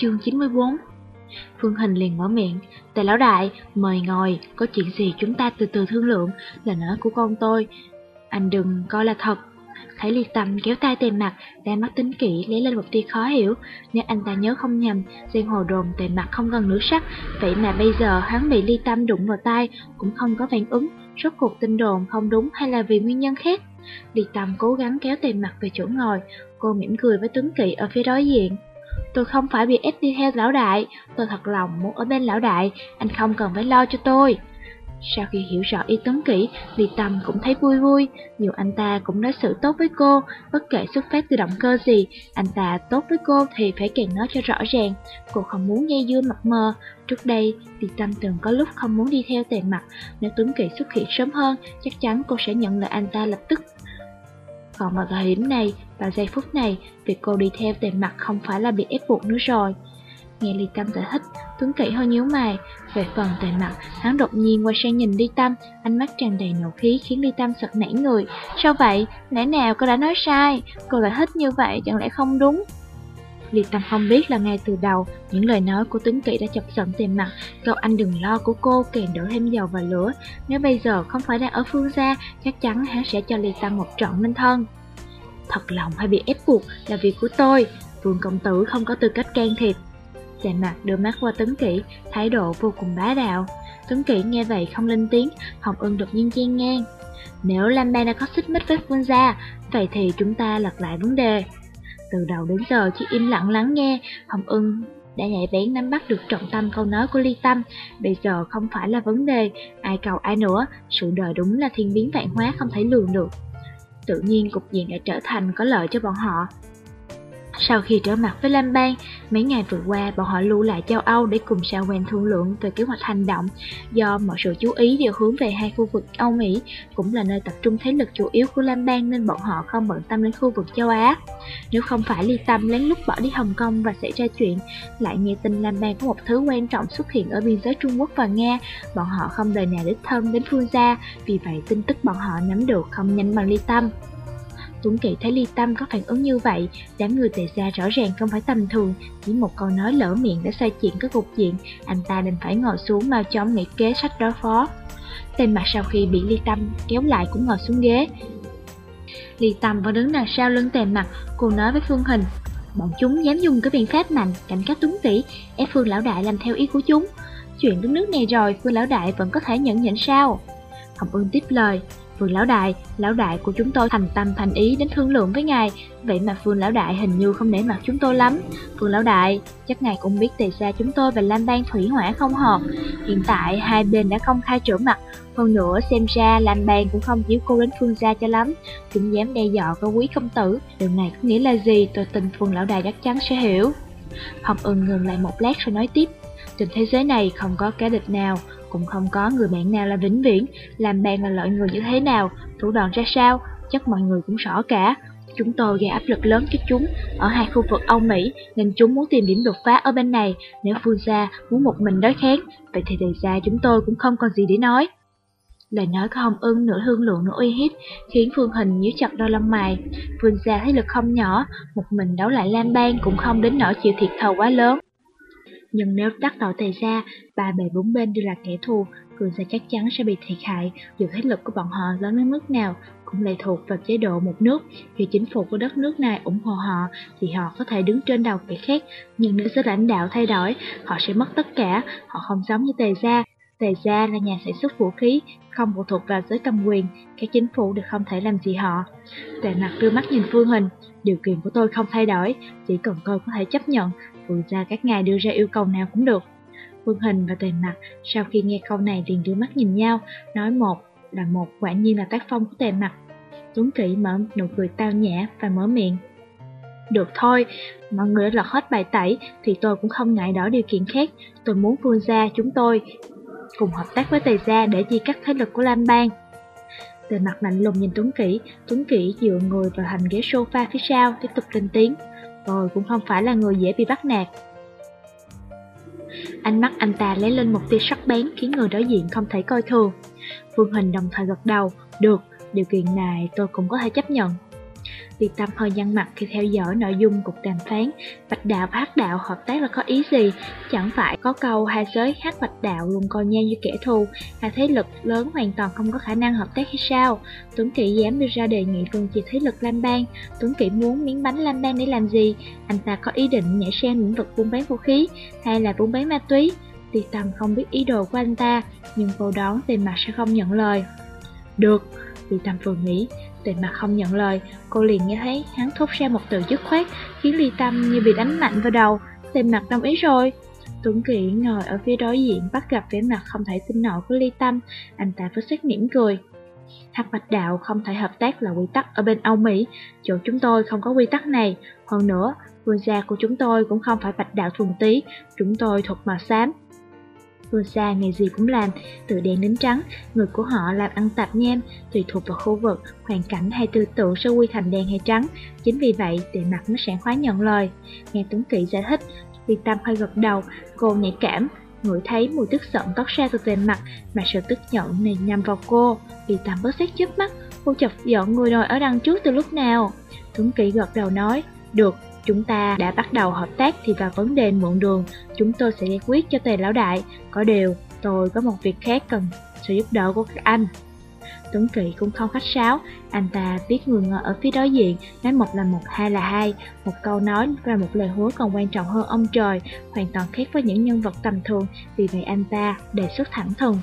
Chương 94 Phương Hình liền mở miệng Tề lão đại, mời ngồi, có chuyện gì chúng ta từ từ thương lượng Là nói của con tôi. Anh đừng coi là thật. Thấy ly tâm kéo tay tề mặt đang mắt tính kỹ lấy lên một tia khó hiểu. Nếu anh ta nhớ không nhầm Giang hồ đồn tề mặt không gần nữ sắc Vậy mà bây giờ hắn bị ly tâm đụng vào tay Cũng không có phản ứng. Rốt cuộc tin đồn không đúng hay là vì nguyên nhân khác? Ly tâm cố gắng kéo tề mặt về chỗ ngồi Cô mỉm cười với tuấn kỵ ở phía đối diện. Tôi không phải bị ép đi theo lão đại, tôi thật lòng muốn ở bên lão đại, anh không cần phải lo cho tôi. Sau khi hiểu rõ ý tấn kỹ, vì Tâm cũng thấy vui vui, nhiều anh ta cũng đối xử tốt với cô, bất kể xuất phát từ động cơ gì, anh ta tốt với cô thì phải càng nói cho rõ ràng, cô không muốn dây dưa mặt mờ. Trước đây, vì Tâm từng có lúc không muốn đi theo tề mặt, nếu Tuấn Kỵ xuất hiện sớm hơn, chắc chắn cô sẽ nhận lời anh ta lập tức. Còn vào thời điểm này, vào giây phút này, việc cô đi theo tề mặt không phải là bị ép buộc nữa rồi. Nghe Ly Tâm giải thích, Tuấn Kỵ hơi nhíu mày. Về phần tề mặt, hắn đột nhiên quay sang nhìn Ly Tâm, ánh mắt tràn đầy nộ khí khiến Ly Tâm sật nảy người. Sao vậy? Lẽ nào cô đã nói sai? Cô lại thích như vậy chẳng lẽ không đúng? Liệt Tâm không biết là ngay từ đầu, những lời nói của Tuấn Kỵ đã chọc giận tề mặt, câu anh đừng lo của cô càng đổ thêm dầu vào lửa. Nếu bây giờ không phải đang ở phương gia, chắc chắn hắn sẽ cho Liệt Tâm một trận minh thân. Thật lòng hay bị ép buộc là việc của tôi, Vương Công Tử không có tư cách can thiệp. Tề mặt đưa mắt qua Tuấn Kỵ, thái độ vô cùng bá đạo. Tuấn Kỵ nghe vậy không lên tiếng, Hồng Ưng đột nhiên chen ngang. Nếu Lam Ban đã có xích mích với Phương gia, vậy thì chúng ta lật lại vấn đề. Từ đầu đến giờ chỉ im lặng lắng nghe, Hồng Ưng đã nhạy bén nắm bắt được trọng tâm câu nói của Ly Tâm. Bây giờ không phải là vấn đề, ai cầu ai nữa, sự đời đúng là thiên biến vạn hóa không thể lường được. Tự nhiên cục diện đã trở thành có lợi cho bọn họ. Sau khi trở mặt với Lam Bang, mấy ngày vừa qua bọn họ lưu lại châu Âu để cùng sao quen thương lượng về kế hoạch hành động. Do mọi sự chú ý đều hướng về hai khu vực Âu Mỹ, cũng là nơi tập trung thế lực chủ yếu của Lam Bang nên bọn họ không bận tâm đến khu vực châu Á. Nếu không phải ly tâm lén lút bỏ đi Hồng Kông và xảy ra chuyện, lại nghe tin Lam Bang có một thứ quan trọng xuất hiện ở biên giới Trung Quốc và Nga, bọn họ không đời nào đích thân đến phương gia, vì vậy tin tức bọn họ nắm được không nhanh bằng ly tâm. Tuấn Kỳ thấy Ly Tâm có phản ứng như vậy, đám người tề gia rõ ràng không phải tầm thường, chỉ một câu nói lỡ miệng đã sai chuyện các cục diện, anh ta đành phải ngồi xuống mau chóng nghĩ kế sách đối phó. Tên mặt sau khi bị Ly Tâm kéo lại cũng ngồi xuống ghế. Ly Tâm vẫn đứng đằng sau lưng tề mặt, cô nói với Phương Hình, bọn chúng dám dùng cái biện pháp mạnh, cảnh cáo Tuấn Tỷ, ép Phương Lão Đại làm theo ý của chúng. Chuyện đứng nước này rồi, Phương Lão Đại vẫn có thể nhận nhận sao? Hồng Ưng tiếp lời, Phương Lão Đại, Lão Đại của chúng tôi thành tâm thành ý đến thương lượng với ngài. Vậy mà Phương Lão Đại hình như không để mặt chúng tôi lắm. Phương Lão Đại, chắc ngài cũng biết tề xa chúng tôi và Lam Bang Thủy Hỏa không hợp. Hiện tại hai bên đã công khai trở mặt. Hơn nữa xem ra Lam Bang cũng không chiếu cô đến Phương gia cho lắm. Cũng dám đe dọa có quý công tử. Điều này có nghĩa là gì? Tôi tin Phương Lão Đại chắc chắn sẽ hiểu. Hồng ưng ngừng lại một lát rồi nói tiếp. Trên thế giới này không có kẻ địch nào, cũng không có người bạn nào là vĩnh viễn, làm bạn là loại người như thế nào, thủ đoạn ra sao, chắc mọi người cũng rõ cả. Chúng tôi gây áp lực lớn cho chúng ở hai khu vực Âu Mỹ nên chúng muốn tìm điểm đột phá ở bên này. Nếu Phương gia muốn một mình đối kháng, vậy thì đề ra chúng tôi cũng không còn gì để nói. Lời nói của Hồng Ưng nửa hương lượng nửa uy hiếp khiến Phương Hình nhíu chặt đôi lông mày. Phương gia thấy lực không nhỏ, một mình đấu lại Lam Bang cũng không đến nỗi chịu thiệt thòi quá lớn. Nhưng nếu đắc tội tề ra, ba bề bốn bên đều là kẻ thù, cường gia chắc chắn sẽ bị thiệt hại, dù thế lực của bọn họ lớn đến mức nào cũng lệ thuộc vào chế độ một nước. Khi chính phủ của đất nước này ủng hộ họ thì họ có thể đứng trên đầu kẻ khác, nhưng nếu sự lãnh đạo thay đổi, họ sẽ mất tất cả, họ không giống như tề gia. Tề gia là nhà sản xuất vũ khí, không phụ thuộc vào giới cầm quyền, các chính phủ đều không thể làm gì họ. Tề mặt đưa mắt nhìn Phương Hình, điều kiện của tôi không thay đổi, chỉ cần tôi có thể chấp nhận, Phương ra các ngài đưa ra yêu cầu nào cũng được. Phương Hình và Tề Mặt sau khi nghe câu này liền đưa mắt nhìn nhau, nói một là một quả nhiên là tác phong của Tề Mặt. Tuấn Kỵ mở nụ cười tao nhã và mở miệng. Được thôi, mọi người đã lọt hết bài tẩy thì tôi cũng không ngại đỏ điều kiện khác. Tôi muốn Phương gia chúng tôi cùng hợp tác với Tề gia để chia cắt thế lực của Lam Bang. Tề mặt lạnh lùng nhìn Tuấn Kỷ, Tuấn Kỷ dựa người vào thành ghế sofa phía sau, tiếp tục lên tiếng. Tôi cũng không phải là người dễ bị bắt nạt. Ánh mắt anh ta lấy lên một tia sắc bén khiến người đối diện không thể coi thường. Phương Hình đồng thời gật đầu, được, điều kiện này tôi cũng có thể chấp nhận. Vì Tâm hơi nhăn mặt khi theo dõi nội dung cuộc đàm phán. Bạch đạo và hắc đạo hợp tác là có ý gì? Chẳng phải có câu hai giới hắc bạch đạo luôn coi nhau như kẻ thù, hai thế lực lớn hoàn toàn không có khả năng hợp tác hay sao? Tuấn Kỵ dám đưa ra đề nghị phân chia thế lực Lam Bang. Tuấn Kỵ muốn miếng bánh Lam Bang để làm gì? Anh ta có ý định nhảy sang lĩnh vực buôn bán vũ khí hay là buôn bán ma túy? Việt Tâm không biết ý đồ của anh ta, nhưng vô đoán về mặt sẽ không nhận lời. Được, Việt Tâm vừa nghĩ, Tề mặt không nhận lời, cô liền nghe thấy hắn thốt ra một từ dứt khoát, khiến Ly Tâm như bị đánh mạnh vào đầu. Tề mặt đồng ý rồi. Tuấn Kỳ ngồi ở phía đối diện bắt gặp vẻ mặt không thể tin nổi của Ly Tâm, anh ta với xét mỉm cười. Hắc Bạch Đạo không thể hợp tác là quy tắc ở bên Âu Mỹ, chỗ chúng tôi không có quy tắc này. Hơn nữa, vương gia của chúng tôi cũng không phải Bạch Đạo thuần tí, chúng tôi thuộc màu xám, Phương xa ngày gì cũng làm, từ đen đến trắng, người của họ làm ăn tạp nham, tùy thuộc vào khu vực, hoàn cảnh hay tư tưởng sẽ quy thành đen hay trắng. Chính vì vậy, tiền mặt mới sảng khoái nhận lời. Nghe Tuấn Kỵ giải thích, Việt Tâm hơi gật đầu, cô nhạy cảm, ngửi thấy mùi tức giận toát ra từ tiền mặt, mà sự tức giận này nhằm vào cô. Việt Tâm bớt xét chớp mắt, cô chọc giận người đồi ở đằng trước từ lúc nào. Tuấn Kỵ gật đầu nói, được, Chúng ta đã bắt đầu hợp tác thì vào vấn đề mượn đường, chúng tôi sẽ giải quyết cho tề lão đại. Có điều, tôi có một việc khác cần sự giúp đỡ của các anh. Tuấn Kỵ cũng không khách sáo, anh ta biết người ngờ ở phía đối diện, nói một là một, hai là hai, một câu nói và một lời hứa còn quan trọng hơn ông trời, hoàn toàn khác với những nhân vật tầm thường, vì vậy anh ta đề xuất thẳng thừng.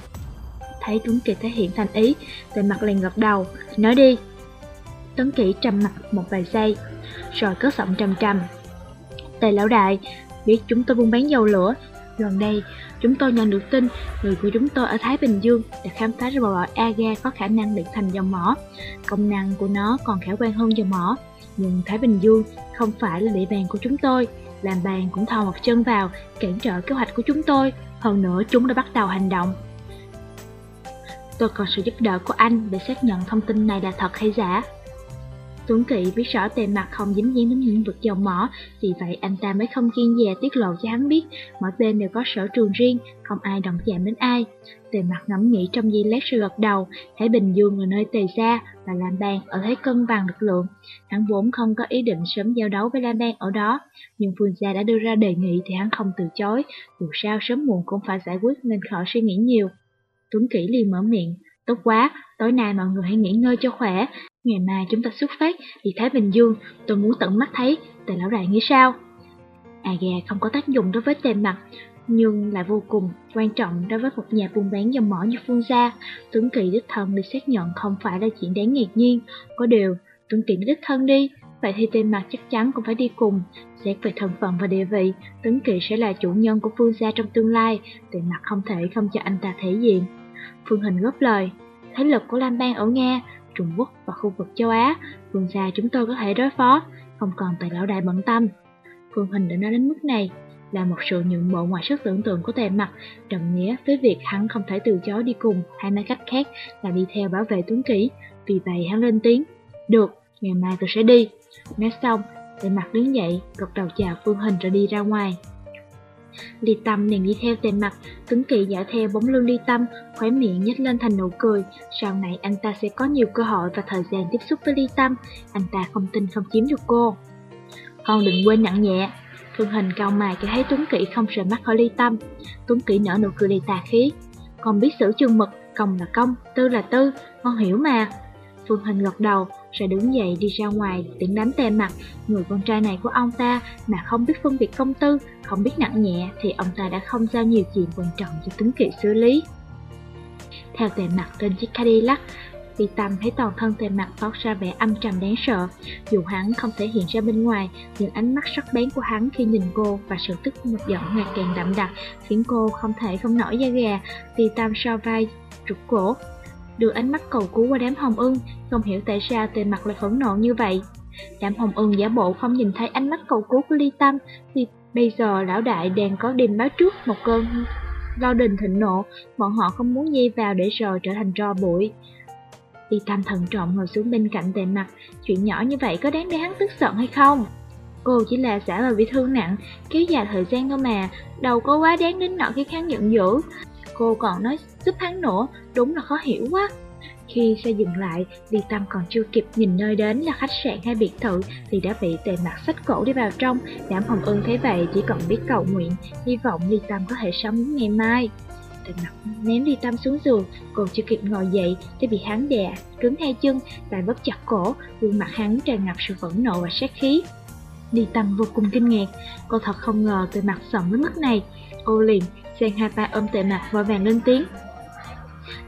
Thấy Tuấn Kỵ thể hiện thành ý, tề mặt liền gật đầu, nói đi. Tuấn Kỵ trầm mặt một vài giây, rồi cất giọng trầm trầm. Tề lão đại, biết chúng tôi buôn bán dầu lửa, gần đây chúng tôi nhận được tin người của chúng tôi ở Thái Bình Dương đã khám phá ra loại aga có khả năng luyện thành dầu mỏ. Công năng của nó còn khả quan hơn dầu mỏ, nhưng Thái Bình Dương không phải là địa bàn của chúng tôi. Làm bàn cũng thò một chân vào, cản trở kế hoạch của chúng tôi. Hơn nữa chúng đã bắt đầu hành động. Tôi cần sự giúp đỡ của anh để xác nhận thông tin này là thật hay giả. Tuấn Kỵ biết rõ tề mặt không dính dáng đến lĩnh vực dầu mỏ, vì vậy anh ta mới không kiên dè tiết lộ cho hắn biết, mỗi bên đều có sở trường riêng, không ai động chạm đến ai. Tề mặt ngẫm nghĩ trong giây lát rồi gật đầu, Thái Bình Dương là nơi tề gia và Lam Bang ở thế cân bằng lực lượng. Hắn vốn không có ý định sớm giao đấu với Lam Bang ở đó, nhưng Phương gia đã đưa ra đề nghị thì hắn không từ chối, dù sao sớm muộn cũng phải giải quyết nên khỏi suy nghĩ nhiều. Tuấn Kỵ liền mở miệng, tốt quá, tối nay mọi người hãy nghỉ ngơi cho khỏe, Ngày mai chúng ta xuất phát đi Thái Bình Dương, tôi muốn tận mắt thấy, tề lão đại nghĩ sao? À Aga không có tác dụng đối với tề mặt, nhưng lại vô cùng quan trọng đối với một nhà buôn bán dầu mỏ như Phương Gia. Tướng Kỳ đích thân được xác nhận không phải là chuyện đáng ngạc nhiên, có điều Tướng Kỳ đích thân đi, vậy thì tên mặt chắc chắn cũng phải đi cùng. Xét về thân phận và địa vị, Tướng Kỳ sẽ là chủ nhân của Phương Gia trong tương lai, tên mặt không thể không cho anh ta thể diện. Phương Hình góp lời, thế lực của Lam Bang ở Nga Trung Quốc và khu vực châu Á, phương xa chúng tôi có thể đối phó, không còn tại lão đại bận tâm. Phương Hình đã nói đến mức này, là một sự nhượng bộ ngoài sức tưởng tượng của tề mặt, đồng nghĩa với việc hắn không thể từ chối đi cùng, hay nói cách khác là đi theo bảo vệ Tuấn Kỷ. Vì vậy hắn lên tiếng, được, ngày mai tôi sẽ đi. Nói xong, tề mặt đứng dậy, gật đầu chào Phương Hình rồi đi ra ngoài. Ly Tâm liền đi theo tề mặt, Tuấn Kỳ dõi theo bóng lưng Ly Tâm, khóe miệng nhếch lên thành nụ cười. Sau này anh ta sẽ có nhiều cơ hội và thời gian tiếp xúc với Ly Tâm, anh ta không tin không chiếm được cô. Con đừng quên nặng nhẹ. Phương Hình cao mày khi thấy Tuấn Kỵ không rời mắt khỏi Ly Tâm. Tuấn Kỵ nở nụ cười đầy tà khí. Con biết xử chương mực, công là công, tư là tư, con hiểu mà. Phương Hình gật đầu, rồi đứng dậy đi ra ngoài tiếng đánh tè mặt người con trai này của ông ta mà không biết phân biệt công tư, không biết nặng nhẹ thì ông ta đã không giao nhiều chuyện quan trọng cho tướng kỵ xử lý. Theo tề mặt trên chiếc Cadillac, Vì Tâm thấy toàn thân tề mặt toát ra vẻ âm trầm đáng sợ. Dù hắn không thể hiện ra bên ngoài, nhưng ánh mắt sắc bén của hắn khi nhìn cô và sự tức một giận ngày càng đậm đặc khiến cô không thể không nổi da gà. Vì Tâm so vai, rụt cổ, đưa ánh mắt cầu cứu qua đám hồng ưng, không hiểu tại sao tề mặt lại phẫn nộ như vậy. đám Hồng Ưng giả bộ không nhìn thấy ánh mắt cầu cứu của Ly Tâm, vì bây giờ lão đại đang có đêm báo trước một cơn lo đình thịnh nộ, bọn họ không muốn dây vào để rồi trở thành tro bụi. Ly Tâm thận trọng ngồi xuống bên cạnh tề mặt, chuyện nhỏ như vậy có đáng để hắn tức giận hay không? Cô chỉ là giả vờ bị thương nặng, kéo dài thời gian thôi mà, đâu có quá đáng đến nỗi khi kháng giận dữ. Cô còn nói giúp hắn nữa đúng là khó hiểu quá. Khi xe dừng lại, Ly Tâm còn chưa kịp nhìn nơi đến là khách sạn hay biệt thự thì đã bị tề mặt sách cổ đi vào trong. Đảm Hồng Ưng thấy vậy chỉ còn biết cầu nguyện, hy vọng Ly Tâm có thể sống đến ngày mai. Tề mặt ném Ly Tâm xuống giường, còn chưa kịp ngồi dậy thì bị hắn đè, cứng hai chân, lại bóp chặt cổ, gương mặt hắn tràn ngập sự phẫn nộ và sát khí. Ly Tâm vô cùng kinh ngạc, cô thật không ngờ tề mặt giận đến mức này. Cô liền sen hai ba ôm tề mặt vội vàng lên tiếng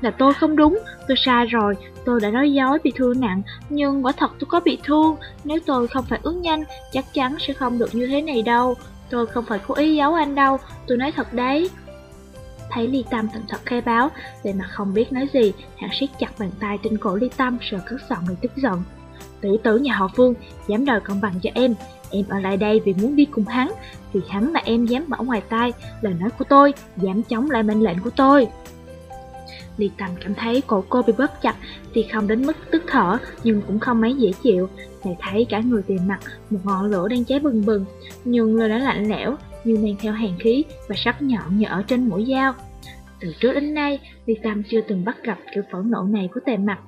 là tôi không đúng, tôi sai rồi, tôi đã nói dối bị thương nặng, nhưng quả thật tôi có bị thương, nếu tôi không phải ứng nhanh, chắc chắn sẽ không được như thế này đâu, tôi không phải cố ý giấu anh đâu, tôi nói thật đấy. Thấy Ly Tâm thành thật khai báo, về mặt không biết nói gì, hạng siết chặt bàn tay trên cổ Ly Tâm rồi cất giọng người tức giận. Tử tử nhà họ Phương, dám đòi công bằng cho em, em ở lại đây vì muốn đi cùng hắn, vì hắn mà em dám bỏ ngoài tai lời nói của tôi, dám chống lại mệnh lệnh của tôi. Ly Tâm cảm thấy cổ cô bị bóp chặt thì không đến mức tức thở nhưng cũng không mấy dễ chịu. Lại thấy cả người tiền mặt một ngọn lửa đang cháy bừng bừng nhưng lời đã lạnh lẽo như mang theo hàn khí và sắc nhọn như ở trên mũi dao. Từ trước đến nay, Ly Tâm chưa từng bắt gặp kiểu phẫn nộ này của tề mặt.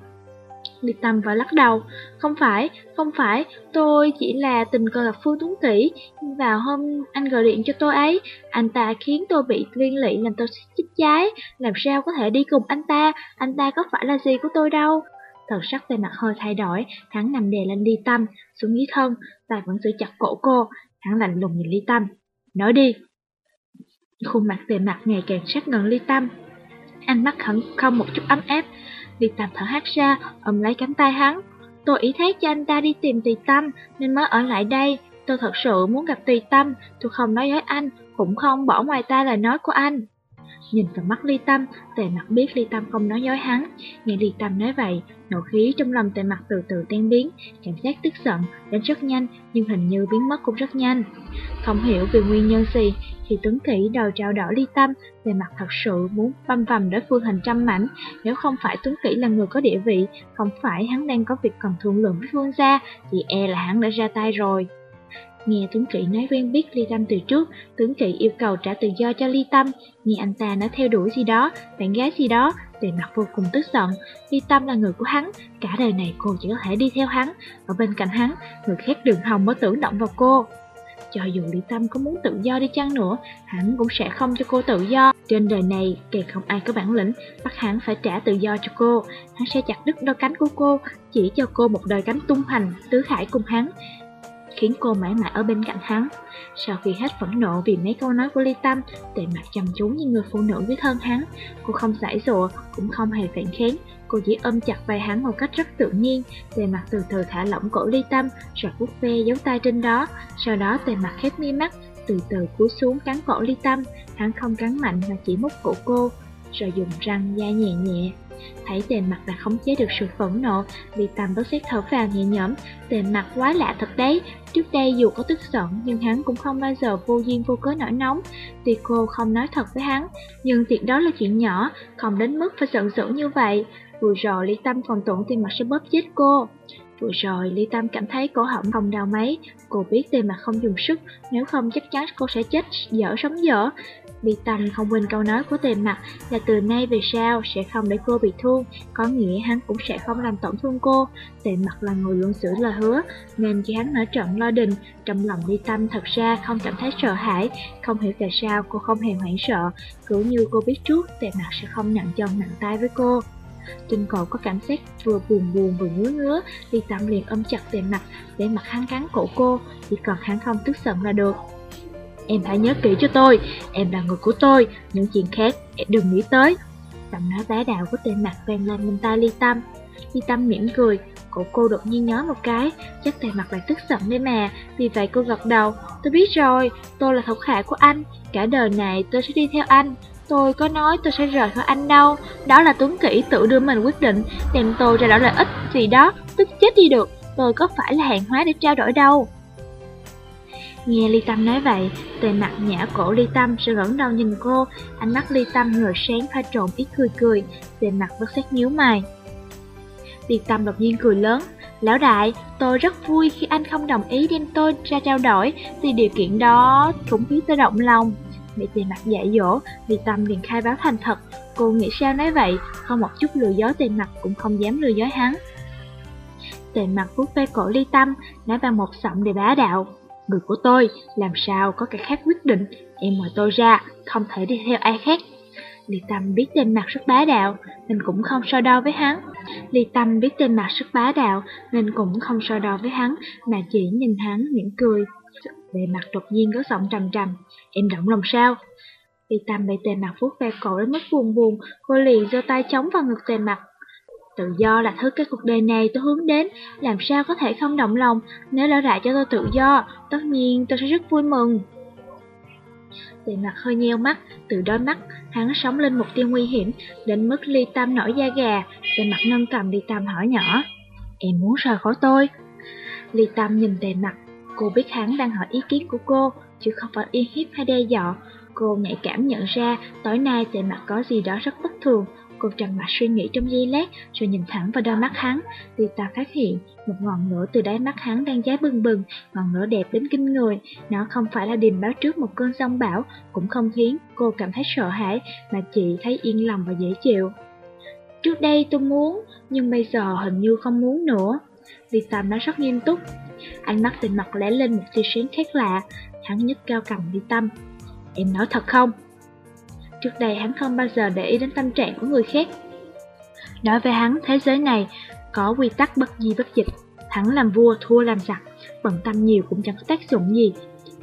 Liệt Tâm và lắc đầu, không phải, không phải, tôi chỉ là tình cờ gặp Phương Tuấn Kỷ, vào hôm anh gọi điện cho tôi ấy, anh ta khiến tôi bị liên lụy làm tôi chích trái, làm sao có thể đi cùng anh ta, anh ta có phải là gì của tôi đâu. Thần sắc về mặt hơi thay đổi, hắn nằm đè lên Ly Tâm, xuống dưới thân, tay vẫn giữ chặt cổ cô, hắn lạnh lùng nhìn Ly Tâm. Nói đi. Khuôn mặt tề mặt ngày càng sát gần Ly Tâm. Ánh mắt hắn không một chút ấm áp, Ly Tâm thở hát ra, ôm lấy cánh tay hắn. Tôi ý thác cho anh ta đi tìm Tùy Tâm, nên mới ở lại đây. Tôi thật sự muốn gặp Tùy Tâm, tôi không nói với anh, cũng không bỏ ngoài tai lời nói của anh. Nhìn vào mắt Ly Tâm, tề mặt biết Ly Tâm không nói dối hắn. Nghe Ly Tâm nói vậy, nộ khí trong lòng tề mặt từ từ tan biến, cảm giác tức giận đến rất nhanh nhưng hình như biến mất cũng rất nhanh. Không hiểu vì nguyên nhân gì, khi Tuấn kỹ đòi trao đổi Ly Tâm, tề mặt thật sự muốn băm vằm đối phương hình trăm mảnh. Nếu không phải Tuấn kỹ là người có địa vị, không phải hắn đang có việc cần thương lượng với Phương gia, thì e là hắn đã ra tay rồi. Nghe Tuấn Kỵ nói quen biết Ly Tâm từ trước, Tuấn Kỵ yêu cầu trả tự do cho Ly Tâm, nghe anh ta nói theo đuổi gì đó, bạn gái gì đó, về mặt vô cùng tức giận. Ly Tâm là người của hắn, cả đời này cô chỉ có thể đi theo hắn, ở bên cạnh hắn, người khác đường hồng mới tưởng động vào cô. Cho dù Ly Tâm có muốn tự do đi chăng nữa, hắn cũng sẽ không cho cô tự do. Trên đời này, càng không ai có bản lĩnh, bắt hắn phải trả tự do cho cô. Hắn sẽ chặt đứt đôi cánh của cô, chỉ cho cô một đời cánh tung hành, tứ hải cùng hắn khiến cô mãi mãi ở bên cạnh hắn. Sau khi hết phẫn nộ vì mấy câu nói của Ly Tâm, tề mặt chăm chú như người phụ nữ với thân hắn. Cô không giải dụa, cũng không hề phản kháng, cô chỉ ôm chặt vai hắn một cách rất tự nhiên. Tề mặt từ từ thả lỏng cổ Ly Tâm, rồi vuốt ve dấu tay trên đó. Sau đó tề mặt khép mi mắt, từ từ cúi xuống cắn cổ Ly Tâm. Hắn không cắn mạnh mà chỉ mút cổ cô, rồi dùng răng da nhẹ nhẹ Thấy tề mặt đã khống chế được sự phẫn nộ, vì tầm bớt xét thở vào nhẹ nhõm, tề mặt quá lạ thật đấy. Trước đây dù có tức giận nhưng hắn cũng không bao giờ vô duyên vô cớ nổi nóng. Tuy cô không nói thật với hắn, nhưng chuyện đó là chuyện nhỏ, không đến mức phải giận dữ như vậy. Vừa rồi Lý Tâm còn tưởng tiền mặt sẽ bóp chết cô. Vừa rồi, ly Tâm cảm thấy cổ họng không đau mấy. Cô biết tề mặt không dùng sức, nếu không chắc chắn cô sẽ chết dở sống dở. Bị Tâm không quên câu nói của tề mặt là từ nay về sau sẽ không để cô bị thương, có nghĩa hắn cũng sẽ không làm tổn thương cô. Tề mặt là người luôn giữ lời hứa, nên khi hắn nở trận lo đình, trong lòng Bi Tâm thật ra không cảm thấy sợ hãi, không hiểu tại sao cô không hề hoảng sợ, cứ như cô biết trước tề mặt sẽ không nặng chân nặng tay với cô. Trên cổ có cảm giác vừa buồn buồn vừa ngứa ngứa, Ly Tâm liền ôm chặt tề mặt, để mặt hắn cắn cổ cô, chỉ cần hắn không tức giận là được. Em hãy nhớ kỹ cho tôi, em là người của tôi, những chuyện khác em đừng nghĩ tới. Giọng nói bá đạo của tên mặt vang lên bên tai Ly Tâm. Ly Tâm mỉm cười, cổ cô đột nhiên nhớ một cái, chắc tên mặt lại tức giận đấy mà, vì vậy cô gật đầu. Tôi biết rồi, tôi là thuộc hạ của anh, cả đời này tôi sẽ đi theo anh. Tôi có nói tôi sẽ rời khỏi anh đâu, đó là Tuấn Kỷ tự đưa mình quyết định, đem tôi ra đổi lợi ích gì đó, tức chết đi được. tôi có phải là hàng hóa để trao đổi đâu. Nghe Ly Tâm nói vậy, tề mặt nhã cổ Ly Tâm sẽ ngẩng đầu nhìn cô, ánh mắt Ly Tâm ngờ sáng pha trộn ít cười cười, tề mặt bất sắc nhíu mày. Ly Tâm đột nhiên cười lớn, Lão đại, tôi rất vui khi anh không đồng ý đem tôi ra trao đổi, vì điều kiện đó cũng khiến tôi động lòng. Bị tề mặt dạy dỗ, Ly Tâm liền khai báo thành thật, cô nghĩ sao nói vậy, không một chút lừa dối tề mặt cũng không dám lừa dối hắn. Tề mặt vuốt ve cổ Ly Tâm, nói bằng một giọng đầy bá đạo. Người của tôi, làm sao có cái khác quyết định, em mời tôi ra, không thể đi theo ai khác. Ly Tâm biết tên mặt rất bá đạo, nên cũng không so đo với hắn. Ly Tâm biết tên mặt rất bá đạo, nên cũng không so đo với hắn, mà chỉ nhìn hắn mỉm cười. Về mặt đột nhiên có giọng trầm trầm, em động lòng sao? Ly Tâm bị tề mặt vuốt ve cổ đến mức buồn buồn, cô liền giơ tay chống vào ngực tề mặt, Tự do là thứ cái cuộc đời này tôi hướng đến, làm sao có thể không động lòng, nếu lỡ lại cho tôi tự do, tất nhiên tôi sẽ rất vui mừng. Tề mặt hơi nheo mắt, từ đôi mắt, hắn sống lên một tia nguy hiểm, đến mức ly tâm nổi da gà, tề mặt nâng cầm ly tâm hỏi nhỏ, em muốn rời khỏi tôi. Ly tâm nhìn tề mặt, cô biết hắn đang hỏi ý kiến của cô, chứ không phải uy hiếp hay đe dọa. Cô nhạy cảm nhận ra tối nay tề mặt có gì đó rất bất thường, Cô trầm mặt suy nghĩ trong giây lát, rồi nhìn thẳng vào đôi mắt hắn. Thì ta phát hiện một ngọn lửa từ đáy mắt hắn đang cháy bừng bừng, ngọn lửa đẹp đến kinh người. Nó không phải là điềm báo trước một cơn sông bão, cũng không khiến cô cảm thấy sợ hãi, mà chị thấy yên lòng và dễ chịu. Trước đây tôi muốn, nhưng bây giờ hình như không muốn nữa. Vì Tâm nói rất nghiêm túc. Ánh mắt tình mặt lẽ lên một tia sáng khác lạ, hắn nhấc cao cầm đi Tâm. Em nói thật không? Trước đây hắn không bao giờ để ý đến tâm trạng của người khác. Đối với hắn, thế giới này có quy tắc bất di bất dịch. Hắn làm vua, thua làm giặc, bận tâm nhiều cũng chẳng có tác dụng gì.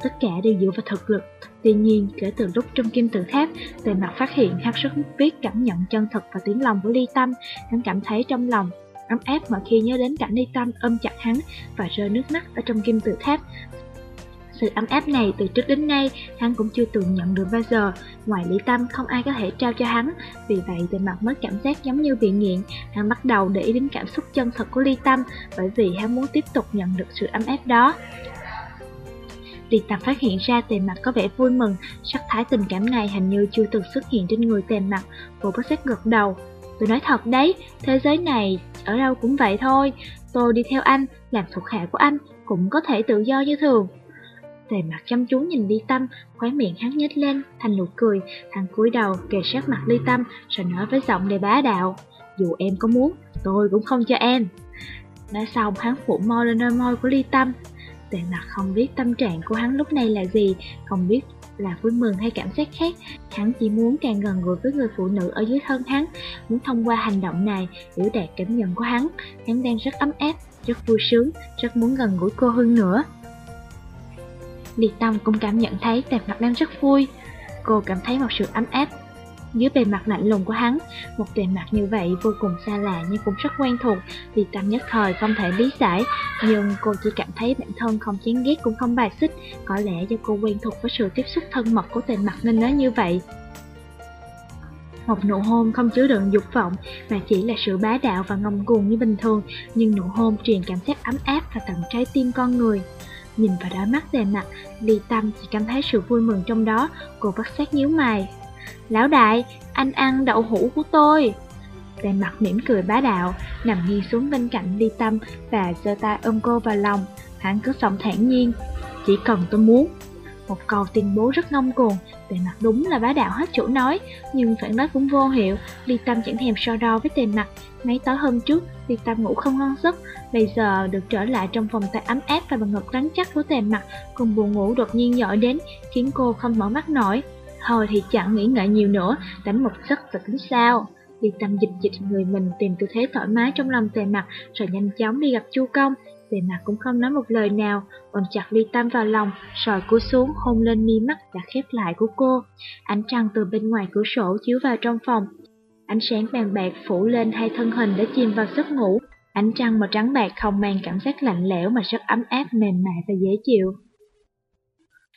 Tất cả đều dựa vào thực lực. Tuy nhiên, kể từ lúc trong kim tự tháp, tề mặt phát hiện hắn rất biết cảm nhận chân thật và tiếng lòng của ly tâm. Hắn cảm thấy trong lòng ấm áp mỗi khi nhớ đến cảnh ly tâm ôm chặt hắn và rơi nước mắt ở trong kim tự tháp. Sự ấm áp này từ trước đến nay hắn cũng chưa từng nhận được bao giờ. Ngoài Lý Tâm không ai có thể trao cho hắn. Vì vậy về mặt mới cảm giác giống như bị nghiện Hắn bắt đầu để ý đến cảm xúc chân thật của Ly Tâm Bởi vì hắn muốn tiếp tục nhận được sự ấm áp đó. Tiền Tâm phát hiện ra tề mặt có vẻ vui mừng Sắc thái tình cảm này hình như chưa từng xuất hiện trên người tề mặt. Cô bất giác gật đầu. Tôi nói thật đấy, thế giới này ở đâu cũng vậy thôi. Tôi đi theo anh, làm thuộc hạ của anh Cũng có thể tự do như thường. Tề mặt chăm chú nhìn Ly Tâm, khóe miệng hắn nhếch lên, thành nụ cười, hắn cúi đầu kề sát mặt Ly Tâm, rồi nói với giọng đầy bá đạo, dù em có muốn, tôi cũng không cho em. Nói xong hắn phủ môi lên đôi môi của Ly Tâm. Tề mặt không biết tâm trạng của hắn lúc này là gì, không biết là vui mừng hay cảm giác khác. Hắn chỉ muốn càng gần gũi với người phụ nữ ở dưới thân hắn, muốn thông qua hành động này biểu đạt cảm nhận của hắn. Hắn đang rất ấm áp, rất vui sướng, rất muốn gần gũi cô hơn nữa. Liệt Tâm cũng cảm nhận thấy tề mặt đang rất vui. Cô cảm thấy một sự ấm áp dưới bề mặt lạnh lùng của hắn. Một bề mặt như vậy vô cùng xa lạ nhưng cũng rất quen thuộc. Liệt Tâm nhất thời không thể lý giải, nhưng cô chỉ cảm thấy bản thân không chán ghét cũng không bài xích. Có lẽ do cô quen thuộc với sự tiếp xúc thân mật của tề mặt nên nói như vậy. Một nụ hôn không chứa đựng dục vọng mà chỉ là sự bá đạo và ngông cuồng như bình thường, nhưng nụ hôn truyền cảm giác ấm áp và tận trái tim con người. Nhìn vào đôi mắt đầy mặt, Ly Tâm chỉ cảm thấy sự vui mừng trong đó, cô bắt xét nhíu mày. Lão đại, anh ăn đậu hũ của tôi. Đầy mặt mỉm cười bá đạo, nằm nghiêng xuống bên cạnh Ly Tâm và giơ tay ôm cô vào lòng. Hắn cứ giọng thản nhiên, chỉ cần tôi muốn. Một câu tuyên bố rất ngông cuồng, về mặt đúng là bá đạo hết chỗ nói, nhưng phản đối cũng vô hiệu, Ly Tâm chẳng thèm so đo với tề mặt. Mấy tối hôm trước, Ly Tâm ngủ không ngon giấc, bây giờ được trở lại trong vòng tay ấm áp và bằng ngực rắn chắc của tề mặt, cùng buồn ngủ đột nhiên dội đến, khiến cô không mở mắt nổi. Thôi thì chẳng nghĩ ngợi nhiều nữa, đánh một giấc rồi tính sao. Ly Tâm dịch dịch người mình tìm tư thế thoải mái trong lòng tề mặt, rồi nhanh chóng đi gặp Chu Công về mặt cũng không nói một lời nào, ôm chặt ly tâm vào lòng, rồi cúi xuống hôn lên mi mắt đã khép lại của cô. Ánh trăng từ bên ngoài cửa sổ chiếu vào trong phòng. Ánh sáng bàn bạc phủ lên hai thân hình đã chìm vào giấc ngủ. Ánh trăng màu trắng bạc không mang cảm giác lạnh lẽo mà rất ấm áp, mềm mại và dễ chịu.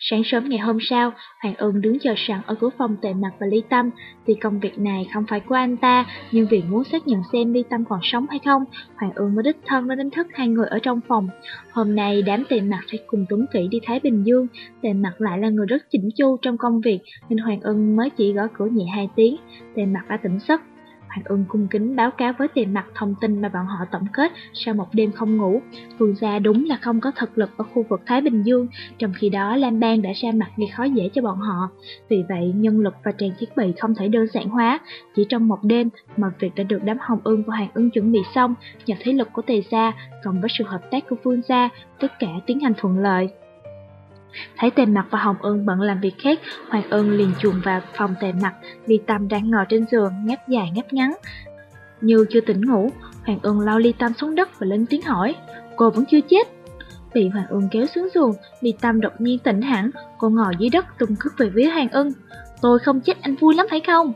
Sáng sớm ngày hôm sau, Hoàng Ưng đứng chờ sẵn ở cửa phòng tệ mặt và Ly Tâm. Tuy công việc này không phải của anh ta, nhưng vì muốn xác nhận xem Ly Tâm còn sống hay không, Hoàng Ưng mới đích thân đến đánh thức hai người ở trong phòng. Hôm nay đám tệ mặt phải cùng Tuấn Kỷ đi Thái Bình Dương. Tệ mặt lại là người rất chỉnh chu trong công việc, nên Hoàng Ưng mới chỉ gõ cửa nhẹ hai tiếng. Tệ mặt đã tỉnh giấc, Hoàng Ưng cung kính báo cáo với tiền mặt thông tin mà bọn họ tổng kết sau một đêm không ngủ. Vương gia đúng là không có thực lực ở khu vực Thái Bình Dương, trong khi đó Lam Bang đã ra mặt gây khó dễ cho bọn họ. Vì vậy, nhân lực và trang thiết bị không thể đơn giản hóa. Chỉ trong một đêm, mà việc đã được đám Hồng Ưng và Hoàng Ưng chuẩn bị xong, nhờ thế lực của Tề Gia, cộng với sự hợp tác của Vương gia, tất cả tiến hành thuận lợi. Thấy tề mặt và Hồng Ưng bận làm việc khác, Hoàng Ưng liền chuồn vào phòng tề mặt, Ly Tâm đang ngồi trên giường, ngáp dài ngáp ngắn. Như chưa tỉnh ngủ, Hoàng Ưng lau Ly Tâm xuống đất và lên tiếng hỏi, cô vẫn chưa chết. Bị Hoàng Ưng kéo xuống giường, Ly Tâm đột nhiên tỉnh hẳn, cô ngồi dưới đất tung cước về phía Hoàng Ưng. Tôi không chết anh vui lắm phải không?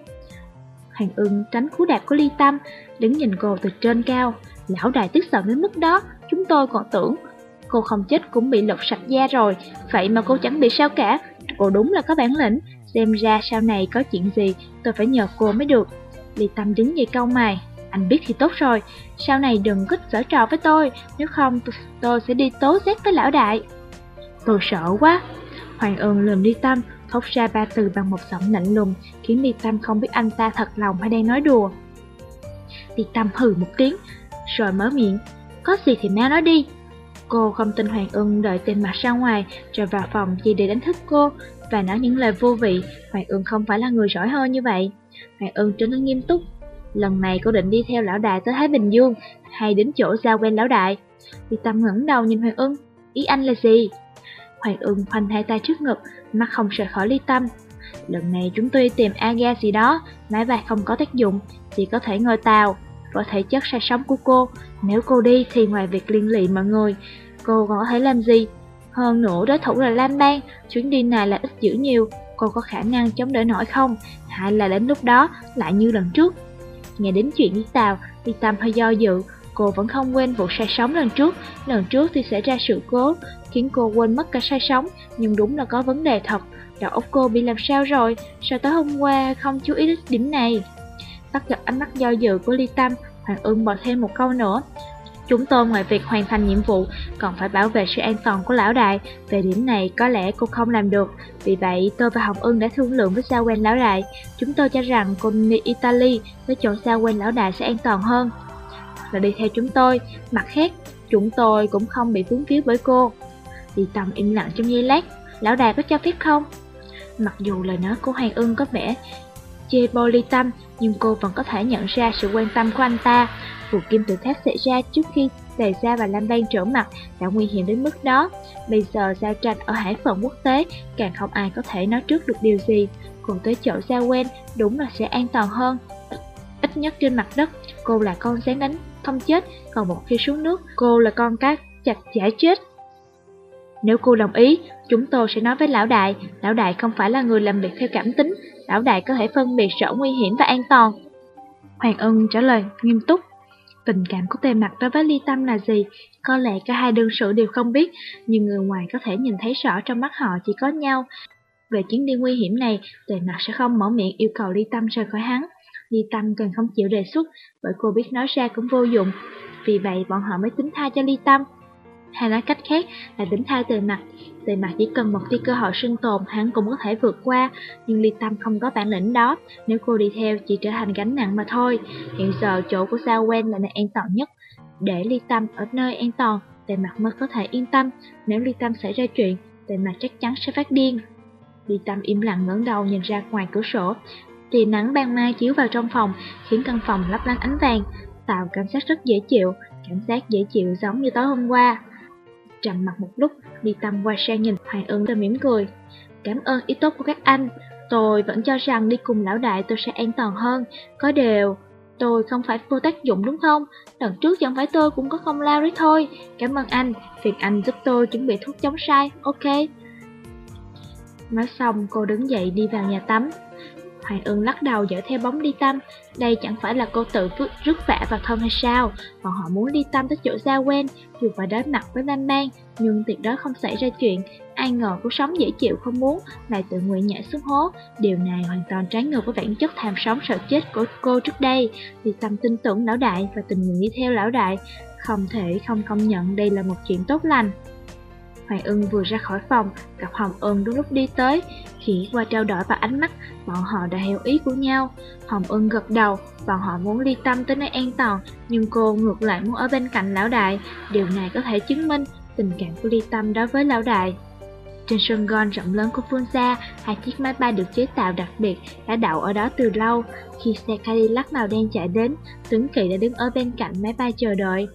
Hoàng Ưng tránh cú đạp của Ly Tâm, đứng nhìn cô từ trên cao. Lão đại tức giận đến mức đó, chúng tôi còn tưởng Cô không chết cũng bị lột sạch da rồi, vậy mà cô chẳng bị sao cả. Cô đúng là có bản lĩnh, xem ra sau này có chuyện gì tôi phải nhờ cô mới được. Ly Tâm đứng dậy câu mày, anh biết thì tốt rồi, sau này đừng cứ giở trò với tôi, nếu không tôi sẽ đi tố giác với lão đại. Tôi sợ quá. Hoàng Ương lườm Ly Tâm, thốt ra ba từ bằng một giọng lạnh lùng, khiến Ly Tâm không biết anh ta thật lòng hay đang nói đùa. Ly Tâm hừ một tiếng, rồi mở miệng, có gì thì má nói đi, Cô không tin Hoàng Ưng đợi tên mặt ra ngoài rồi vào phòng chỉ để đánh thức cô và nói những lời vô vị. Hoàng Ưng không phải là người giỏi hơn như vậy. Hoàng Ưng trở nên nghiêm túc. Lần này cô định đi theo lão đại tới Thái Bình Dương hay đến chỗ giao quen lão đại. Vì Tâm ngẩng đầu nhìn Hoàng Ưng. Ý anh là gì? Hoàng Ưng khoanh hai tay trước ngực, mắt không rời khỏi ly tâm. Lần này chúng tôi tìm Aga gì đó, máy bay không có tác dụng, chỉ có thể ngồi tàu và thể chất sai sống của cô. Nếu cô đi thì ngoài việc liên lụy mọi người, cô còn có thể làm gì? Hơn nữa đối thủ là Lam Bang, chuyến đi này là ít dữ nhiều, cô có khả năng chống đỡ nổi không? Hay là đến lúc đó lại như lần trước? Nghe đến chuyện đi tàu, đi tâm hơi do dự, cô vẫn không quên vụ sai sóng lần trước. Lần trước thì xảy ra sự cố, khiến cô quên mất cả sai sóng, nhưng đúng là có vấn đề thật. Đầu óc cô bị làm sao rồi? Sao tới hôm qua không chú ý đến điểm này? Bắt gặp ánh mắt do dự của Ly Tâm, Hoàng Ưng bỏ thêm một câu nữa. Chúng tôi ngoài việc hoàn thành nhiệm vụ, còn phải bảo vệ sự an toàn của lão đại. Về điểm này có lẽ cô không làm được, vì vậy tôi và Hồng Ưng đã thương lượng với sao quen lão đại. Chúng tôi cho rằng cô đi Italy với chỗ sao quen lão đại sẽ an toàn hơn. Và đi theo chúng tôi, mặt khác, chúng tôi cũng không bị vướng víu bởi cô. Đi tầm im lặng trong giây lát, lão đại có cho phép không? Mặc dù lời nói của Hoàng Ưng có vẻ chê bô ly tâm, nhưng cô vẫn có thể nhận ra sự quan tâm của anh ta. Vụ kim tự tháp xảy ra trước khi Tề Gia và Lam ban trở mặt đã nguy hiểm đến mức đó. Bây giờ giao tranh ở hải phận quốc tế, càng không ai có thể nói trước được điều gì. Còn tới chỗ Gia quen, đúng là sẽ an toàn hơn. Ít nhất trên mặt đất, cô là con sáng đánh không chết, còn một khi xuống nước, cô là con cá chặt giải chết. Nếu cô đồng ý, chúng tôi sẽ nói với lão đại, lão đại không phải là người làm việc theo cảm tính, lão đại có thể phân biệt rõ nguy hiểm và an toàn. Hoàng Ân trả lời nghiêm túc. Tình cảm của tề mặt đối với ly tâm là gì? Có lẽ cả hai đương sự đều không biết, nhưng người ngoài có thể nhìn thấy rõ trong mắt họ chỉ có nhau. Về chuyến đi nguy hiểm này, tề mặt sẽ không mở miệng yêu cầu ly tâm rời khỏi hắn. Ly tâm cần không chịu đề xuất, bởi cô biết nói ra cũng vô dụng. Vì vậy bọn họ mới tính tha cho ly tâm. Hay nói cách khác là tính tha tề mặt Tề mặt chỉ cần một tia cơ hội sinh tồn, hắn cũng có thể vượt qua. Nhưng ly tâm không có bản lĩnh đó. Nếu cô đi theo, chỉ trở thành gánh nặng mà thôi. Hiện giờ chỗ của Sao Quen là nơi an toàn nhất. Để ly tâm ở nơi an toàn Tề mặt mới có thể yên tâm. Nếu ly tâm xảy ra chuyện Tề mặt chắc chắn sẽ phát điên. Ly tâm im lặng ngẩng đầu nhìn ra ngoài cửa sổ. Tia nắng ban mai chiếu vào trong phòng, Khiến căn phòng lấp lánh ánh vàng. Tạo cảm giác rất dễ chịu. Cảm giác dễ chịu giống như tối hôm qua. Trầm mặt một lúc, đi tâm qua sang nhìn Hoàng ưng rồi mỉm cười. Cảm ơn ý tốt của các anh. Tôi vẫn cho rằng đi cùng lão đại tôi sẽ an toàn hơn. Có đều, tôi không phải vô tác dụng đúng không? Lần trước chẳng phải tôi cũng có công lao đấy thôi. Cảm ơn anh, việc anh giúp tôi chuẩn bị thuốc chống sai, ok. Nói xong cô đứng dậy đi vào nhà tắm. Hoàng ưng lắc đầu dở theo bóng ly tâm, đây chẳng phải là cô tự vứt rứt vả vào thân hay sao? Bọn họ muốn ly tâm tới chỗ gia quen, dù phải đối mặt với Nam Mang, nhưng tuyệt đối không xảy ra chuyện. Ai ngờ cô sống dễ chịu không muốn, lại tự nguyện nhảy xuống hố. Điều này hoàn toàn trái ngược với bản chất tham sống sợ chết của cô trước đây. Ly tâm tin tưởng lão đại và tình nguyện đi theo lão đại, không thể không công nhận đây là một chuyện tốt lành. Hoàng ưng vừa ra khỏi phòng, gặp Hồng ưng đúng lúc đi tới. Khỉ qua trao đổi và ánh mắt, bọn họ đã hiểu ý của nhau. Hồng ưng gật đầu, bọn họ muốn ly tâm tới nơi an toàn, nhưng cô ngược lại muốn ở bên cạnh lão đại. Điều này có thể chứng minh tình cảm của ly tâm đối với lão đại. Trên sân gòn rộng lớn của phương xa, hai chiếc máy bay được chế tạo đặc biệt đã đậu ở đó từ lâu. Khi xe Cadillac màu đen chạy đến, Tuấn Kỳ đã đứng ở bên cạnh máy bay chờ đợi.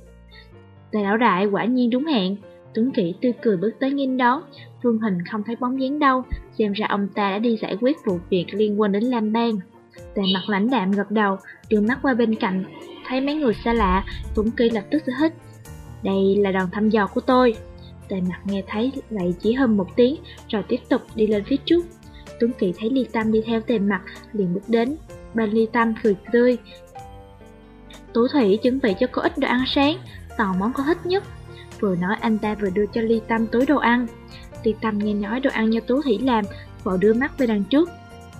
Tề lão đại quả nhiên đúng hẹn, Tuấn Kỷ tươi cười bước tới nghênh đón, Phương Hình không thấy bóng dáng đâu, xem ra ông ta đã đi giải quyết vụ việc liên quan đến Lam Bang. Tề mặt lãnh đạm gật đầu, đưa mắt qua bên cạnh, thấy mấy người xa lạ, Tuấn Kỵ lập tức sẽ hít. Đây là đoàn thăm dò của tôi. Tề mặt nghe thấy vậy chỉ hơn một tiếng, rồi tiếp tục đi lên phía trước. Tuấn Kỵ thấy Ly Tâm đi theo tề mặt, liền bước đến. Bên Ly Tâm cười tươi. Tú Thủy chuẩn bị cho cô ít đồ ăn sáng, toàn món cô thích nhất. Vừa nói anh ta vừa đưa cho Ly Tâm túi đồ ăn. Ly Tâm nghe nói đồ ăn do Tú Thủy làm Vội đưa mắt về đằng trước.